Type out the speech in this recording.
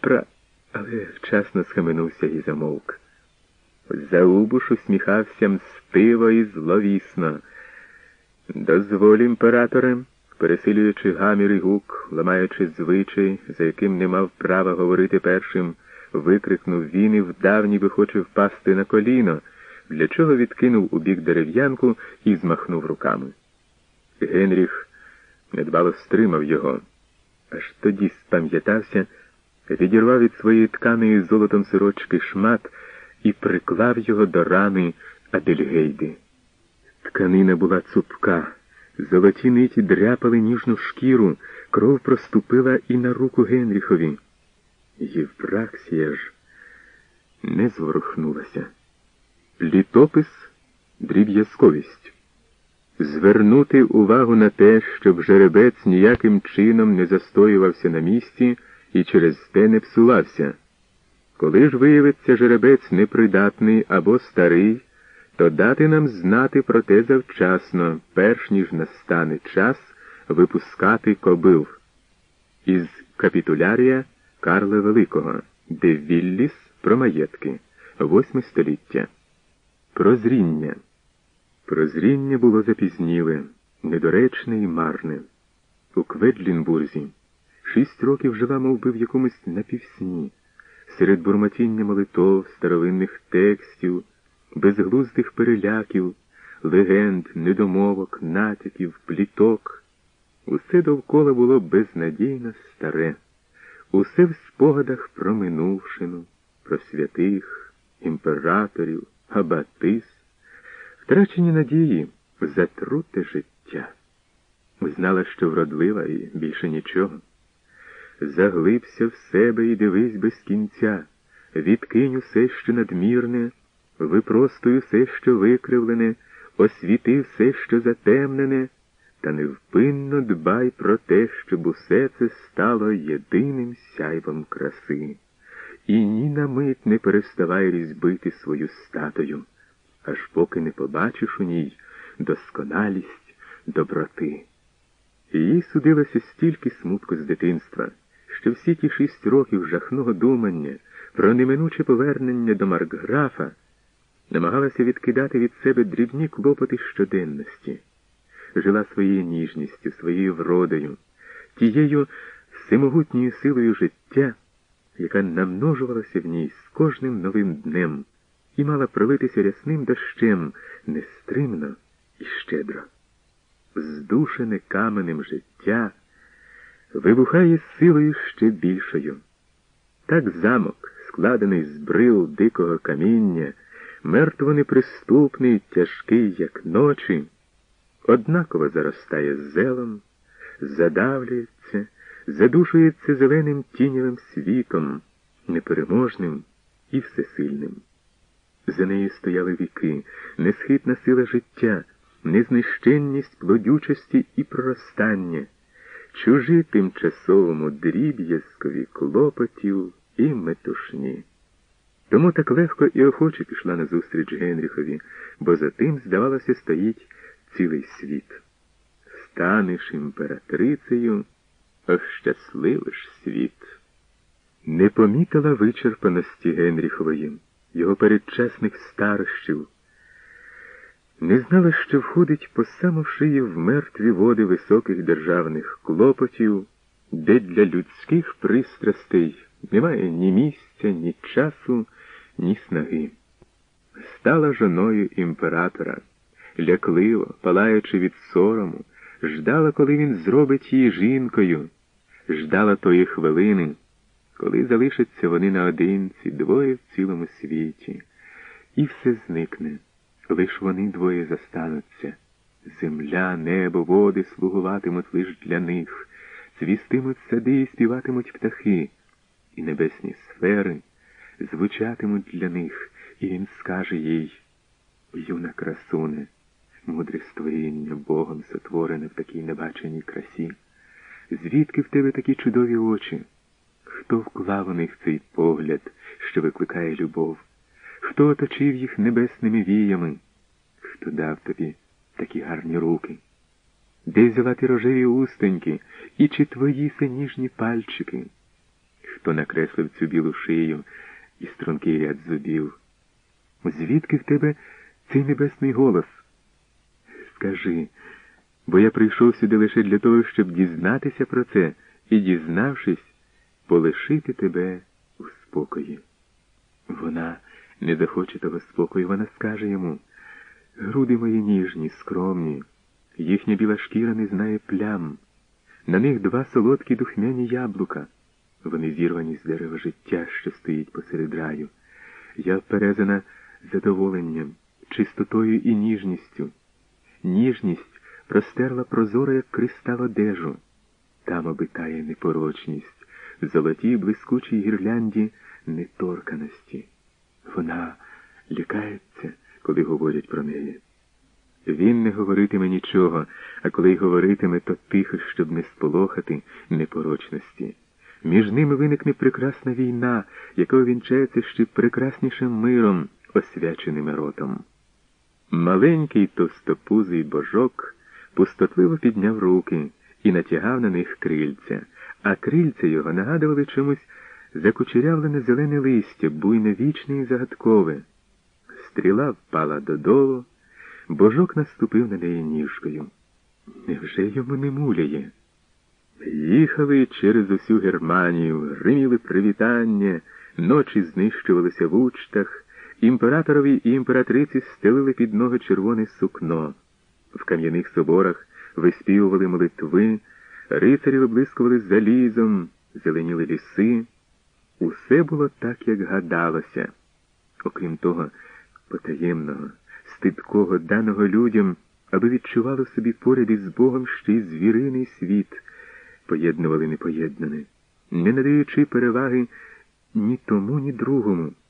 пра. Але вчасно схаменувся і замовк. Заубуш усміхався мстиво і зловісно. Дозволь, імператоре, пересилюючи гамір і гук, ламаючи звичай, за яким не мав права говорити першим, викрикнув він і вдав, ніби хоче впасти на коліно, для чого відкинув у бік дерев'янку і змахнув руками. Генріх недбало стримав його, аж тоді спам'ятався, відірвав від своєї тканої золотом сорочки шмат і приклав його до рани Адельгейди. Тканина була цупка, золоті ниті дряпали ніжну шкіру, кров проступила і на руку Генріхові. Євпраксія ж не зворухнулася. Літопис дріб'язковість. Звернути увагу на те, щоб жеребець ніяким чином не застоювався на місці і через те не псувався. Коли ж виявиться жеребець непридатний або старий, то дати нам знати про те завчасно, перш ніж настане час випускати кобил. Із капітулярія Карла Великого, де Вілліс про маєтки, восьме століття. Прозріння. Прозріння було запізніле, недоречне і марне. У Кведлінбурзі шість років жила мов би, в якомусь напівсні, серед бурмотіння молитов, старовинних текстів, безглуздих переляків, легенд, недомовок, натяків, пліток. Усе довкола було безнадійно старе, усе в спогадах про минувшину, про святих, імператорів, абатис, втрачені надії, затруте життя. Знала, що вродлива і більше нічого. Заглибся в себе і дивись без кінця, відкинь усе, що надмірне, випростуй усе, що викривлене, освіти все, що затемнене, та невпинно дбай про те, щоб усе це стало єдиним сяйвом краси. І ні на мить не переставай різьбити свою статою, аж поки не побачиш у ній досконалість доброти. Їй судилося стільки смутку з дитинства, що всі ті шість років жахного думання про неминуче повернення до Маркграфа намагалася відкидати від себе дрібні клопоти щоденності, жила своєю ніжністю, своєю вродою, тією всемогутньою силою життя, яка намножувалася в ній з кожним новим днем і мала пролитися рясним дощем нестримно і щедро. Здушене каменем життя вибухає силою ще більшою. Так замок, складений з брил дикого каміння, мертво неприступний, тяжкий, як ночі, однаково заростає зелом, задавлюється, задушується зеленим тіньовим світом, непереможним і всесильним. За нею стояли віки, несхитна сила життя, незнищенність плодючості і проростання, чужі тимчасовому дріб'язкові клопотів і метушні. Тому так легко і охоче пішла назустріч Генріхові, бо за тим, здавалося, стоїть цілий світ. Станеш імператрицею, ощасливиш світ. Не помітила вичерпаності Генріхової, його передчасних старощів. Не знала, що входить по саму в мертві води високих державних клопотів, де для людських пристрастей немає ні місця, ні часу, ні снаги. Стала жоною імператора, лякливо, палаючи від сорому, ждала, коли він зробить її жінкою, ждала тої хвилини, коли залишаться вони наодинці, двоє в цілому світі, і все зникне. Лиш вони двоє застануться. Земля, небо, води слугуватимуть лиш для них, цвістимуть сади і співатимуть птахи, і небесні сфери звучатимуть для них, і він скаже їй, юна красуне, мудре створіння Богом сотворене в такій небаченій красі. Звідки в тебе такі чудові очі? Хто вклав у них цей погляд, що викликає любов? Хто оточив їх небесними віями? Хто дав тобі такі гарні руки? Де взяла ти рожеві устоньки і чи твої синіжні пальчики? хто накреслив цю білу шию і стрункий ряд зубів. Звідки в тебе цей небесний голос? Скажи, бо я прийшов сюди лише для того, щоб дізнатися про це і, дізнавшись, полишити тебе у спокої. Вона не захоче того спокою, вона скаже йому. Груди мої ніжні, скромні, їхня біла шкіра не знає плям. На них два солодкі духмяні яблука. Вони зірвані з дерева життя, що стоїть посеред раю. Я вперезана задоволенням, чистотою і ніжністю. Ніжність простерла прозоро, як кристал одежу. Там обитає непорочність, в золотій блискучій гірлянді неторканості. Вона лякається, коли говорять про неї. Він не говоритиме нічого, а коли й говоритиме, то тихо, щоб не сполохати непорочності. Між ними виникне прекрасна війна, яка вінчається ще прекраснішим миром, освяченим ротом. Маленький товстопузий божок пустотливо підняв руки і натягав на них крильця, а крильця його нагадували чомусь закучерявлене зелене листя, буйне вічне і загадкове. Стріла впала додолу, божок наступив на неї ніжкою. Невже йому не муляє? Їхали через усю Германію, гриміли привітання, ночі знищувалися в учтах, імператорові і імператриці стелили під ноги червоне сукно. В кам'яних соборах виспівували молитви, рицарі виблискували залізом, зеленіли ліси. Усе було так, як гадалося. Окрім того, потаємного, стидкого, даного людям, аби відчували собі поряд із Богом ще й звіриний світ, поєднували непоєднане, не надаючи переваги ні тому, ні другому.